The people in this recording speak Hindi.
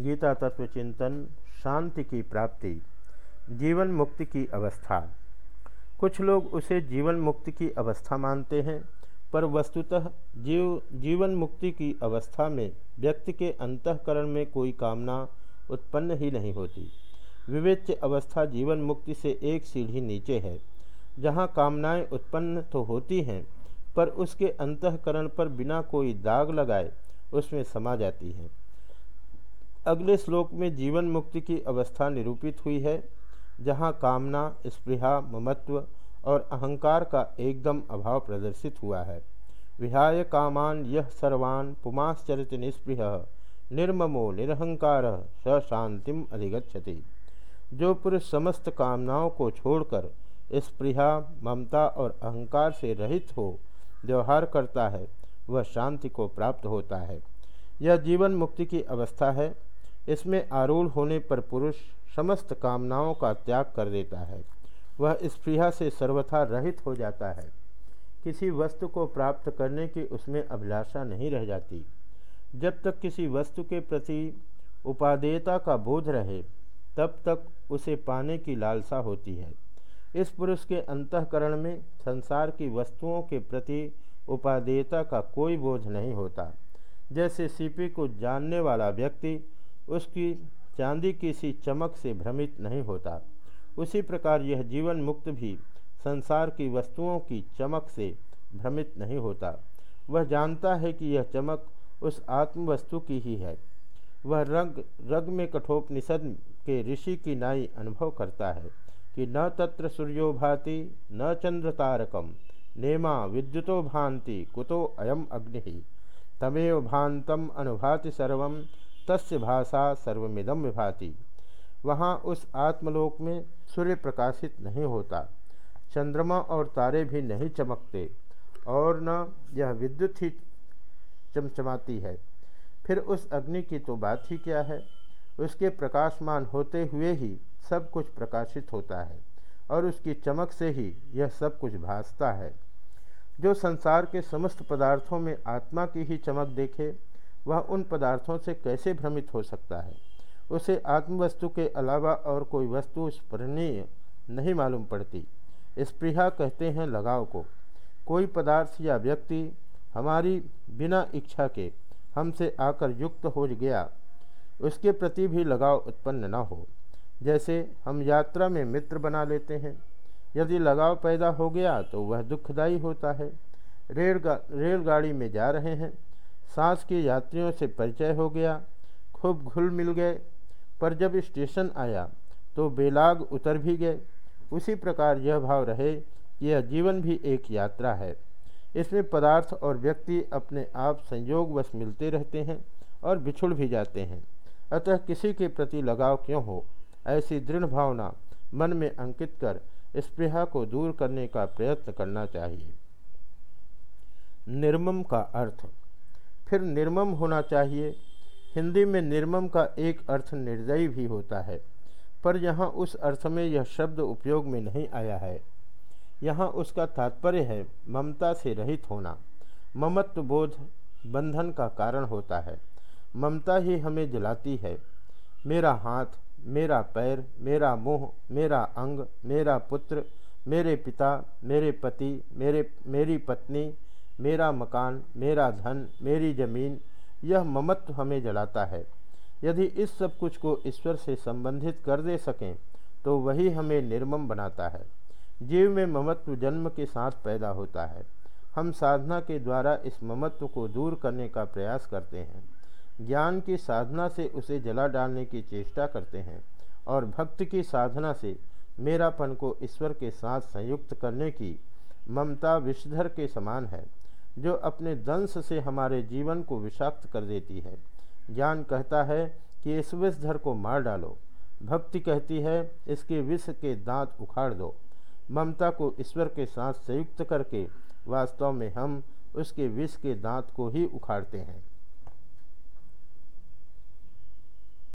गीता तत्व चिंतन, शांति की प्राप्ति, जीवन मुक्ति की अवस्था। कुछ लोग उसे जीवन मुक्ति की अवस्था मानते हैं, पर वस्तुतः जीव, जीवन मुक्ति की अवस्था में व्यक्ति के अंतकरण में कोई कामना उत्पन्न ही नहीं होती। विवेच्य अवस्था जीवन मुक्ति से एक सीढ़ी नीचे है, जहाँ कामनाएँ उत्पन्न तो होती हैं, पर उसके अंतकरण पर बिना कोई दाग लगाए उसमें समा जाती हैं। अगले श्लोक में जीवन मुक्ति की अवस्था निरूपित हुई है, जहाँ कामना, स्पृहा, ममत्व और अहंकार का एकदम अभाव प्रदर्शित हुआ है। विहाय कामान यह सर्वान पुमाश्चरित निस्पृह, निर्ममो निरहंकार स शांतिम अधिगछति जो पुरुष समस्त कामनाओं को छोड़कर स्पृहा, ममता और अहंकार से रहित हो, व्यवहार करता है, वह शांति को प्राप्त होता है। यह जीवन मुक्ति की अवस्था है इसमें आरूढ़ होने पर पुरुष समस्त कामनाओं का त्याग कर देता है। वह स्पृहा से सर्वथा रहित हो जाता है। किसी वस्तु को प्राप्त करने की उसमें अभिलाषा नहीं रह जाती। जब तक किसी वस्तु के प्रति उपादेयता का बोध रहे, तब तक उसे पाने की लालसा होती है। इस पुरुष के अंतकरण में संसार की वस्तुओं के प्रति उपादेयता का कोई बोझ नहीं होता। जैसे सीपी को जानने वाला व्यक्ति उसकी चांदी की सी चमक से भ्रमित नहीं होता। उसी प्रकार यह जीवन मुक्त भी संसार की वस्तुओं की चमक से भ्रमित नहीं होता। वह जानता है कि यह चमक उस आत्म वस्तु की ही है। वह रंग, रग में कठोपनिषद के ऋषि की नाई अनुभव करता है कि न तत्र सूर्यो भाति, न चंद्र तारकम, नेमा विद्युतो भांति कुतो अयम अग्नि। तमेव भांतम अनुभाति सर्व तस्य भाषा सर्वमिदम विभाति। वहाँ उस आत्मलोक में सूर्य प्रकाशित नहीं होता। चंद्रमा और तारे भी नहीं चमकते, और न यह विद्युत ही चमचमाती है। फिर उस अग्नि की तो बात ही क्या है? उसके प्रकाशमान होते हुए ही सब कुछ प्रकाशित होता है, और उसकी चमक से ही यह सब कुछ भासता है। जो संसार के समस्त पदार्थों में आत्मा की ही चमक देखे वह उन पदार्थों से कैसे भ्रमित हो सकता है? उसे आत्मवस्तु के अलावा और कोई वस्तु स्मरणीय नहीं मालूम पड़ती। स्पृहा कहते हैं लगाव को। कोई पदार्थ या व्यक्ति हमारी बिना इच्छा के हमसे आकर युक्त हो गया, उसके प्रति भी लगाव उत्पन्न न हो। जैसे हम यात्रा में मित्र बना लेते हैं। यदि लगाव पैदा हो गया तो वह दुखदायी होता है। रेलगा, रेलगाड़ी में जा रहे हैं। सांस के यात्रियों से परिचय हो गया। खूब घुल मिल गए। पर जब स्टेशन आया तो बेलाग उतर भी गए। उसी प्रकार यह भाव रहे कि यह जीवन भी एक यात्रा है। इसमें पदार्थ और व्यक्ति अपने आप संयोगवश मिलते रहते हैं और बिछुड़ भी जाते हैं। अतः किसी के प्रति लगाव क्यों हो? ऐसी दृढ़ भावना मन में अंकित कर स्पृहा को दूर करने का प्रयत्न करना चाहिए। निर्मम का अर्थ फिर निर्मम होना चाहिए। हिंदी में निर्मम का एक अर्थ निर्दयी भी होता है, पर यहाँ उस अर्थ में यह शब्द उपयोग में नहीं आया है। यहाँ उसका तात्पर्य है ममता से रहित होना। ममत्व बोध बंधन का कारण होता है। ममता ही हमें जलाती है। मेरा हाथ, मेरा पैर, मेरा मुँह, मेरा अंग, मेरा पुत्र, मेरे पिता, मेरे पति, मेरे, मेरी पत्नी मेरा मकान, मेरा धन, मेरी ज़मीन, यह ममत्व हमें जलाता है। यदि इस सब कुछ को ईश्वर से संबंधित कर दे सकें तो वही हमें निर्मम बनाता है। जीव में ममत्व जन्म के साथ पैदा होता है। हम साधना के द्वारा इस ममत्व को दूर करने का प्रयास करते हैं। ज्ञान की साधना से उसे जला डालने की चेष्टा करते हैं और भक्त की साधना से मेरापन को ईश्वर के साथ संयुक्त करने की ममता विषधर के समान है। जो अपने दंश से हमारे जीवन को विषाक्त कर देती है। ज्ञान कहता है कि इस विषधर को मार डालो। भक्ति कहती है, इसके विष के दांत उखाड़ दो। ममता को ईश्वर के साथ संयुक्त करके वास्तव में हम उसके विष के दांत को ही उखाड़ते हैं।